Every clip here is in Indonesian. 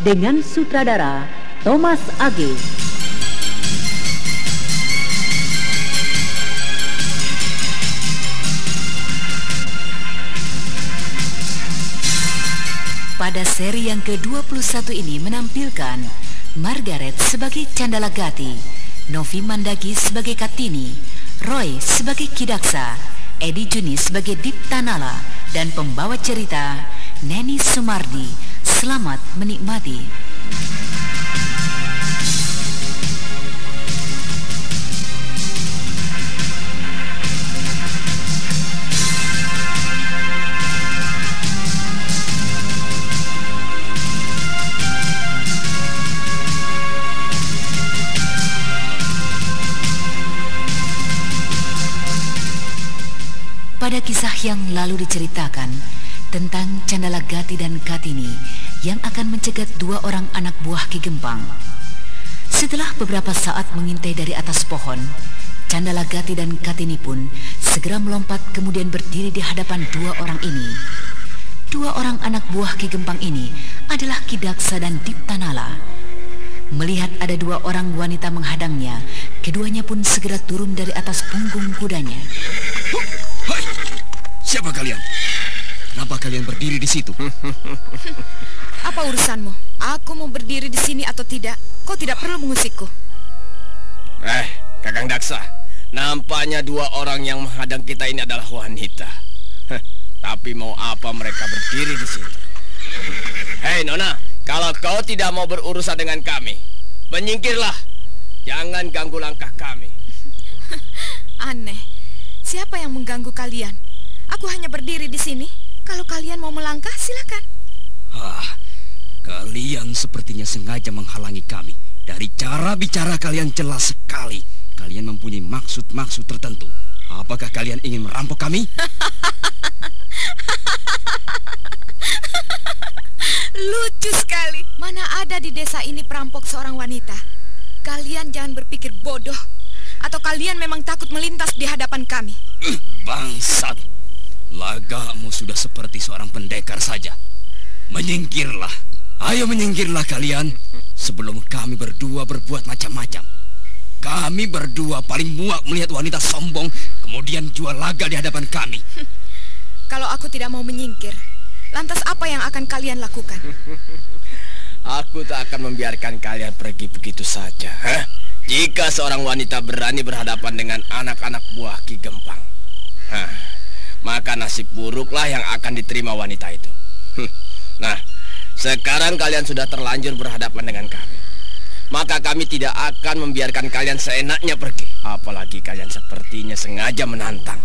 dengan sutradara Thomas Age. Pada seri yang ke-21 ini menampilkan Margaret sebagai Candala Gati, Novi Mandagi sebagai Katini, Roy sebagai Kidaksa, Edi Juni sebagai Dipta Nala, dan pembawa cerita Neni Sumardi Selamat menikmati. Pada kisah yang lalu diceritakan tentang Candala Gati dan Katini yang akan mencegat dua orang anak buah Ki Gempang. Setelah beberapa saat mengintai dari atas pohon, Candala Gati dan Katini pun segera melompat kemudian berdiri di hadapan dua orang ini. Dua orang anak buah Ki Gempang ini adalah Ki Daksa dan Diptanala. Melihat ada dua orang wanita menghadangnya, keduanya pun segera turun dari atas punggung kudanya. Hai, siapa kalian? Kenapa kalian berdiri di situ? Apa urusanmu? Aku mau berdiri di sini atau tidak? Kau tidak perlu mengusikku. Eh, Kakang Daksa, nampaknya dua orang yang menghadang kita ini adalah wanita. Tapi mau apa mereka berdiri di sini? Hei Nona, kalau kau tidak mau berurusan dengan kami, menyingkirlah. Jangan ganggu langkah kami. Aneh, siapa yang mengganggu kalian? Aku hanya berdiri di sini. Kalau kalian mau melangkah, silakan. Ah, Kalian sepertinya sengaja menghalangi kami. Dari cara bicara kalian jelas sekali. Kalian mempunyai maksud-maksud tertentu. Apakah kalian ingin merampok kami? Lucu sekali. Mana ada di desa ini perampok seorang wanita? Kalian jangan berpikir bodoh. Atau kalian memang takut melintas di hadapan kami? Bangsat. Lagamu sudah seperti seorang pendekar saja. Menyingkirlah. Ayo menyingkirlah kalian sebelum kami berdua berbuat macam-macam. Kami berdua paling muak melihat wanita sombong kemudian jual laga di hadapan kami. Kalau aku tidak mau menyingkir, lantas apa yang akan kalian lakukan? Aku tak akan membiarkan kalian pergi begitu saja. Hah? Jika seorang wanita berani berhadapan dengan anak-anak buah Ki Gempang, Hah, maka nasib buruklah yang akan diterima wanita itu. Nah, sekarang kalian sudah terlanjur berhadapan dengan kami. Maka kami tidak akan membiarkan kalian seenaknya pergi. Apalagi kalian sepertinya sengaja menantang.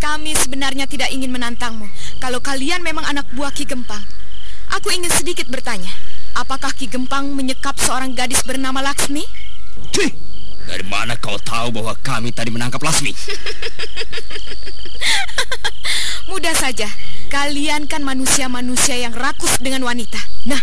Kami sebenarnya tidak ingin menantangmu. Kalau kalian memang anak buah Ki Gempang. Aku ingin sedikit bertanya. Apakah Ki Gempang menyekap seorang gadis bernama Laksmi? Cih, dari mana kau tahu bahwa kami tadi menangkap Lasmi? Mudah saja. Kalian kan manusia-manusia yang rakus dengan wanita. Nah,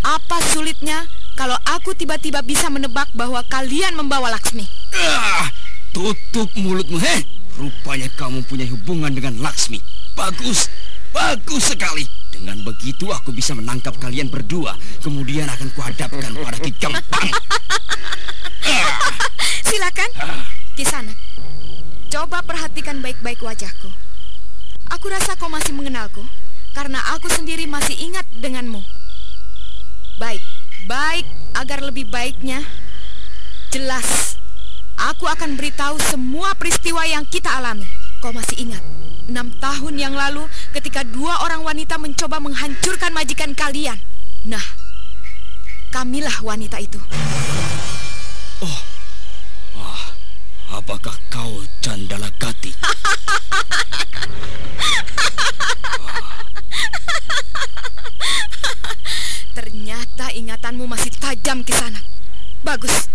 apa sulitnya kalau aku tiba-tiba bisa menebak bahwa kalian membawa Laksmi? Ah, tutup mulutmu, heh. Rupanya kamu punya hubungan dengan Laksmi. Bagus, bagus sekali. Dengan begitu aku bisa menangkap kalian berdua. Kemudian akan kuhadapkan pada Ki. Silakan, Kisana. Coba perhatikan baik-baik wajahku. Aku rasa kau masih mengenalku. karena aku sendiri masih ingat denganmu. Baik, baik agar lebih baiknya jelas. Aku akan beritahu semua peristiwa yang kita alami. Kau masih ingat? Enam tahun yang lalu ketika dua orang wanita mencoba menghancurkan majikan kalian. Nah, kamilah wanita itu. Oh, ah, apakah kau Candala Gati? Ternyata ingatanmu masih tajam ke sana. Bagus.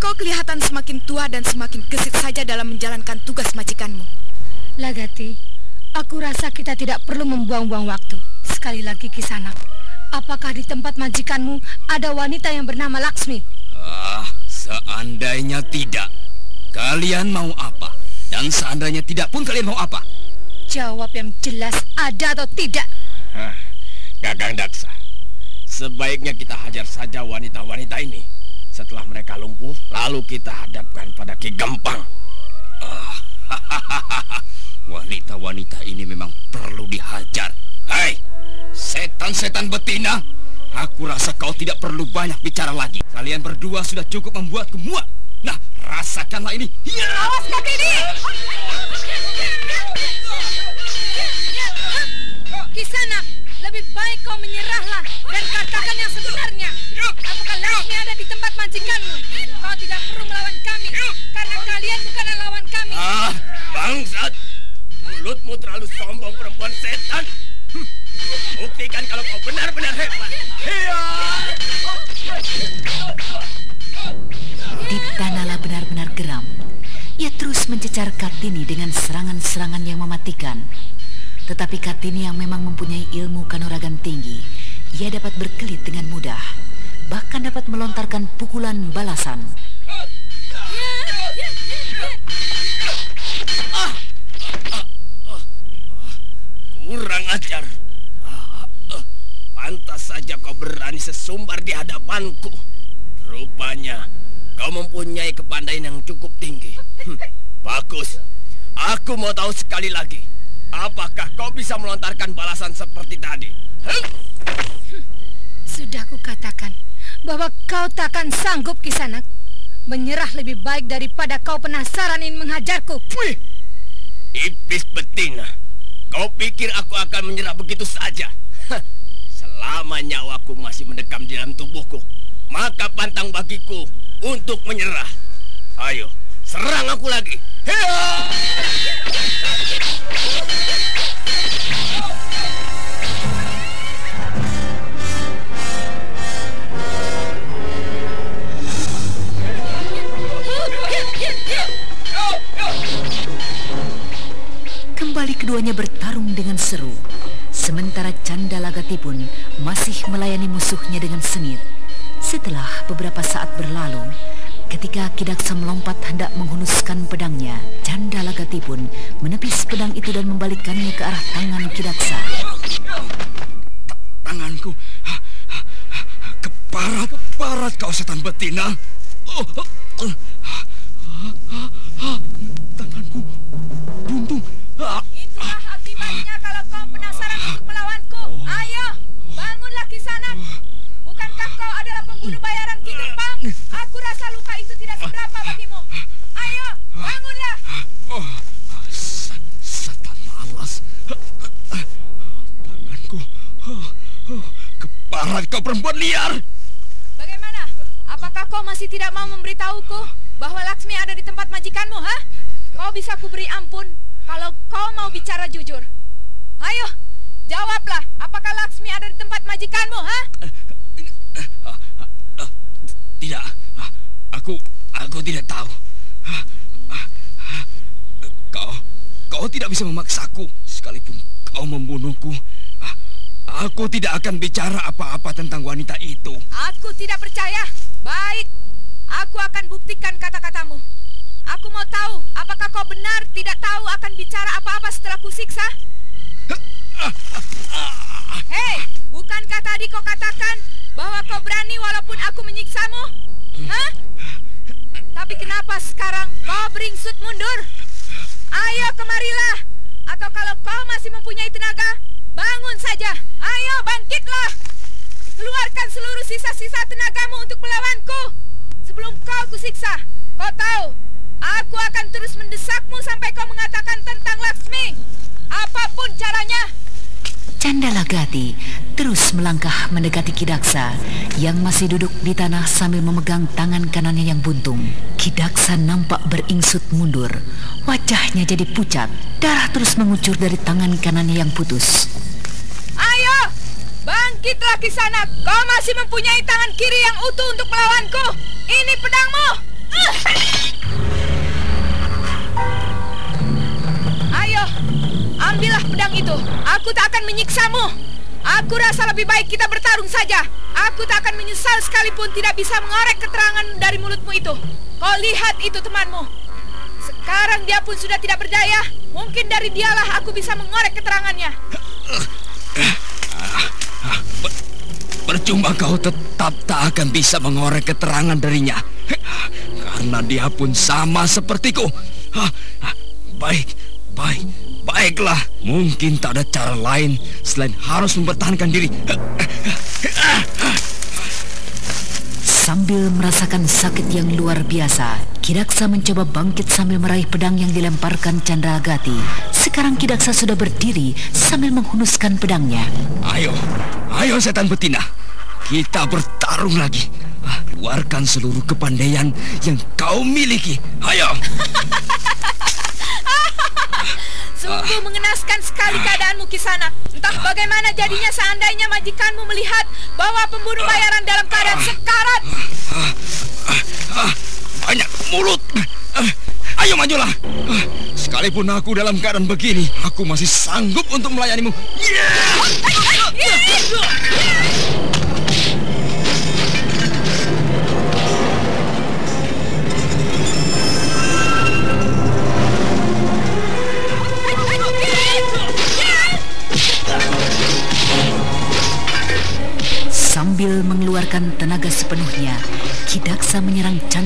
Kau kelihatan semakin tua dan semakin gesit saja dalam menjalankan tugas majikanmu. Lagati, aku rasa kita tidak perlu membuang-buang waktu. Sekali lagi Kisanak, apakah di tempat majikanmu ada wanita yang bernama Laksmi? Ah, seandainya tidak. Kalian mau apa? Dan seandainya tidak pun kalian mau apa? Jawab yang jelas ada atau tidak. Hah, Gagang Daksa, sebaiknya kita hajar saja wanita-wanita ini. Setelah mereka lumpuh, lalu kita hadapkan pada Ki Gempang. Ah, Wanita-wanita ini memang perlu dihajar. Hai, setan-setan betina. Aku rasa kau tidak perlu banyak bicara lagi. Kalian berdua sudah cukup membuatku muak. Nah, rasakanlah ini. Ya! Awas kaki ini! Kisanak, lebih baik kau menyerahlah dan katakan yang sebenarnya. Apakah Laksmi ada di tempat majikanmu? Kau tidak perlu melawan kami karena kalian bukanlah lawan kami. Ah, bangsat. Mulutmu terlalu sombong perempuan setan. Hm, Buktikan kalau kau benar-benar hebat. Hiya! Diptanala benar-benar geram. Ia terus mencecar Kartini dengan serangan-serangan yang mematikan. Tetapi Kartini yang memang mempunyai ilmu kanuragan tinggi, ia dapat berkelit dengan mudah. Bahkan dapat melontarkan pukulan balasan. Kurang ajar. Ah, Pantas saja kau berani sesumbar di hadapanku. Rupanya kau mempunyai kepandaian yang cukup tinggi. Hm, bagus. Aku mau tahu sekali lagi. Apakah kau bisa melontarkan balasan seperti tadi? Hm? Sudah kukatakan bahwa kau takkan sanggup Kisanak. Menyerah lebih baik daripada kau penasaran ingin menghajarku. Wih, iblis betina. Kau pikir aku akan menyerah begitu saja? Hah, Selama nyawaku masih mendekam di dalam tubuhku, maka pantang bagiku untuk menyerah. Ayo, serang aku lagi. Hiya! Candalagati pun masih melayani musuhnya dengan sengit. Setelah beberapa saat berlalu, ketika Kidaksa melompat hendak menghunuskan pedangnya, Candalagati pun menepis pedang itu dan membalikkannya ke arah tangan Kidaksa. Tanganku ha, ha, ha, keparat, keparat kau setan betina. Oh, masih tidak mau memberitahuku bahwa Laksmi ada di tempat majikanmu, ha? Kau bisa kuberi ampun kalau kau mau bicara jujur. Ayo, jawablah. Apakah Laksmi ada di tempat majikanmu, ha? Tidak, aku aku tidak tahu. Ah, ah, ah, Kau kau tidak bisa memaksaku sekalipun kau membunuhku. Aku tidak akan bicara apa-apa tentang wanita itu. Aku tidak percaya. Baik, aku akan buktikan kata-katamu. Aku mau tahu, apakah kau benar tidak tahu akan bicara apa-apa setelah kusiksa? Hei, bukankah tadi kau katakan bahwa kau berani walaupun aku menyiksamu? Hah? Tapi kenapa sekarang kau beringsut mundur? Ayo kemarilah. Atau kalau kau masih mempunyai tenaga, bangun saja. Ayo, bangkitlah. Keluarkan seluruh sisa-sisa tenagamu untuk melawanku. Sebelum kau kusiksa, kau tahu, aku akan terus mendesakmu sampai kau mengatakan tentang Laksmi. Apa pun caranya. Candala Gati terus melangkah mendekati Kidaksa yang masih duduk di tanah sambil memegang tangan kanannya yang buntung. Kidaksa nampak beringsut mundur. Wajahnya jadi pucat. Darah terus mengucur dari tangan kanannya yang putus. Ayo, bangkitlah sana. Kau masih mempunyai tangan kiri yang utuh untuk melawanku. Ini pedangmu. Ambillah pedang itu. Aku tak akan menyiksamu. Aku rasa lebih baik kita bertarung saja. Aku tak akan menyesal sekalipun tidak bisa mengorek keterangan dari mulutmu itu. Kau lihat itu temanmu. Sekarang dia pun sudah tidak berdaya. Mungkin dari dialah aku bisa mengorek keterangannya. Percuma kau tetap tak akan bisa mengorek keterangan darinya. Karena dia pun sama sepertiku. Baik, baik, baiklah. Mungkin tak ada cara lain selain harus mempertahankan diri. Sambil merasakan sakit yang luar biasa, Kidaksa mencoba bangkit sambil meraih pedang yang dilemparkan Chandragati. Sekarang Kidaksa sudah berdiri sambil menghunuskan pedangnya. Ayo, ayo setan betina. Kita bertarung lagi. Keluarkan seluruh kepandaian yang kau miliki. Ayo. Sungguh mengenaskan sekali keadaanmu Kisana. Entah bagaimana jadinya seandainya majikanmu melihat bahwa pembunuh bayaran dalam keadaan sekarat. Banyak mulut. Ayo majulah. Sekalipun aku dalam keadaan begini, aku masih sanggup untuk melayanimu. Yeah!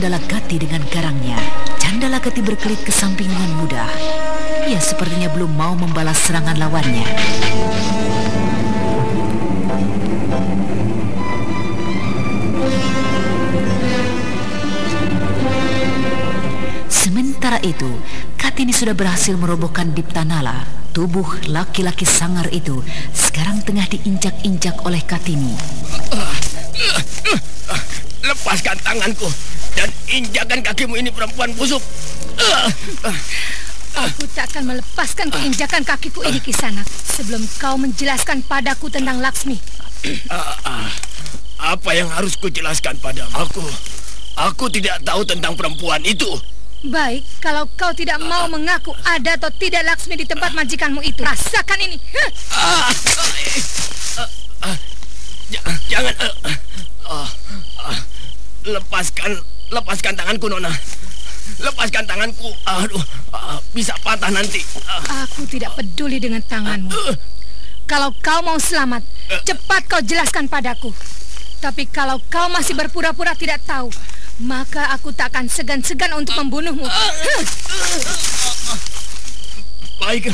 Candala Gati dengan garangnya. Candala Gati berkelit ke samping dengan mudah. Ia sepertinya belum mau membalas serangan lawannya. Sementara itu, Katini sudah berhasil merobohkan Diptanala. Tubuh laki-laki sangar itu sekarang tengah diinjak-injak oleh Katini. Lepaskan tanganku dan injakan kakimu ini perempuan busuk. Aku tak akan melepaskan keinjakan kakiku ini Kisanak sebelum kau menjelaskan padaku tentang Laksmi. Apa yang harus kujelaskan padamu? Aku, aku tidak tahu tentang perempuan itu. Baik, kalau kau tidak mau mengaku ada atau tidak Laksmi di tempat majikanmu itu. Rasakan ini. Ah, ah, jangan. Lepaskan, lepaskan tanganku, Nona. Lepaskan tanganku. Aduh, uh, bisa patah nanti. Uh. Aku tidak peduli dengan tanganmu. Uh. Kalau kau mau selamat, cepat kau jelaskan padaku. Tapi kalau kau masih berpura-pura tidak tahu, maka aku tak akan segan-segan untuk membunuhmu. Baik,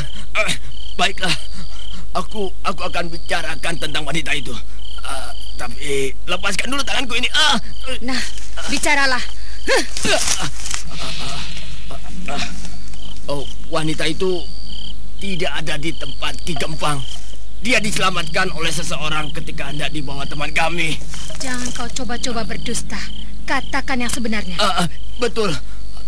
baiklah. Aku aku akan bicarakan tentang wanita itu. Uh, tapi lepaskan dulu tanganku ini. Uh, nah, bicaralah. oh, wanita itu tidak ada di tempat Ki Gempang. Dia diselamatkan oleh seseorang ketika hendak dibawa teman kami. Jangan kau coba-coba berdusta. Katakan yang sebenarnya. Uh, uh, betul.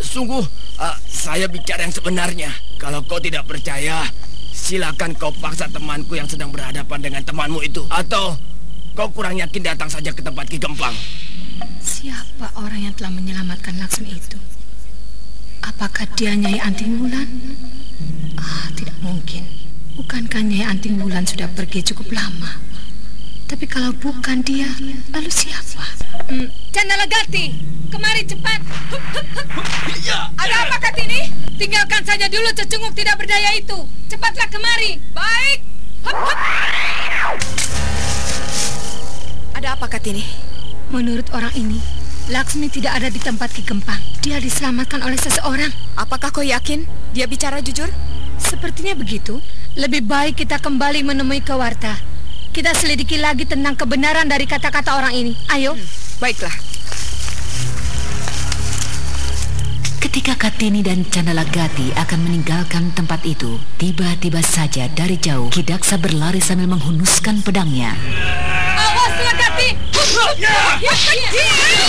Sungguh, uh, saya bicara yang sebenarnya. Kalau kau tidak percaya, silakan kau paksa temanku yang sedang berhadapan dengan temanmu itu. Atau kau kurang yakin datang saja ke tempat Ki Gempang. Siapa orang yang telah menyelamatkan Laksmi itu? Apakah dia Nyai Anting Wulan? Ah, tidak mungkin. Bukankah Nyai Anting Wulan sudah pergi cukup lama? Tapi kalau bukan dia, lalu siapa? Hmm, Candala Gati, kemari cepat. Ya, Ada apa Katini? Tinggalkan saja dulu cecunguk tidak berdaya itu. Cepatlah kemari. Baik. Hup, hup. Ada apa Katini? Menurut orang ini, Laksmi tidak ada di tempat Ki Gempang. Dia diselamatkan oleh seseorang. Apakah kau yakin dia bicara jujur? Sepertinya begitu. Lebih baik kita kembali menemui Kewarta. Kita selidiki lagi tentang kebenaran dari kata-kata orang ini. Ayo. Hmm, baiklah. Ketika Katini dan Candalagati akan meninggalkan tempat itu, tiba-tiba saja dari jauh Kidaksa berlari sambil menghunuskan pedangnya. Ya! Ya! Ya!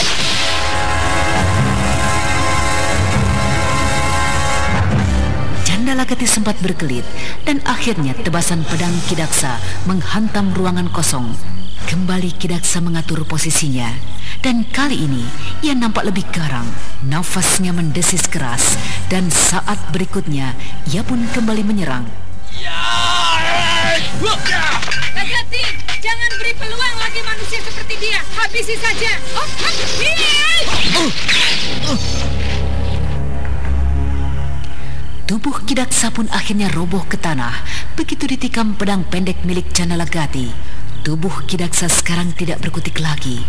Candalagati sempat berkelit dan akhirnya tebasan pedang Kidaksa menghantam ruangan kosong. Kembali Kidaksa mengatur posisinya dan kali ini ia nampak lebih garang. Nafasnya mendesis keras dan saat berikutnya ia pun kembali menyerang. Lagati, jangan beri peluang lagi manusia seperti dia. Habisi saja. Oh, oh. Tubuh Kidaksa pun akhirnya roboh ke tanah begitu ditikam pedang pendek milik Candalagati. Tubuh Kidaksa sekarang tidak berkutik lagi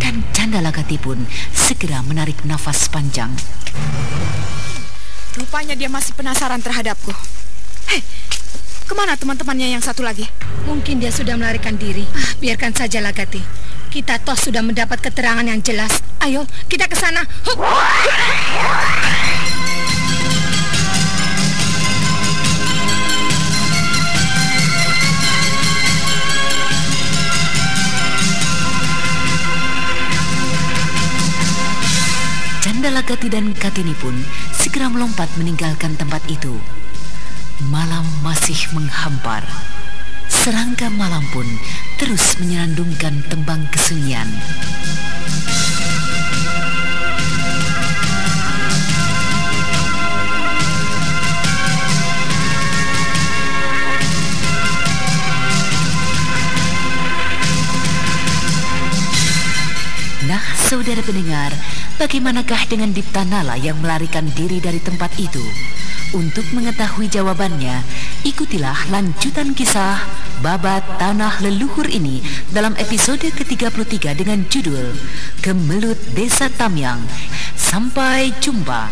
dan Candalagati pun segera menarik nafas panjang. Rupanya dia masih penasaran terhadapku. Ke mana teman-temannya yang satu lagi? Mungkin dia sudah melarikan diri. Ah, biarkan saja Lagati. Kita toh sudah mendapat keterangan yang jelas. Ayo, kita ke sana. Hup. Candalagati dan Katini pun segera melompat meninggalkan tempat itu. Malam masih menghampar. Serangga malam pun terus menyerandungkan tembang kesunyian. Nah, saudara pendengar, Bagaimanakah dengan Dipta Nala yang melarikan diri dari tempat itu? Untuk mengetahui jawabannya, ikutilah lanjutan kisah Babat Tanah Leluhur ini dalam episode ke-33 dengan judul Kemelut Desa Tamyang. Sampai jumpa.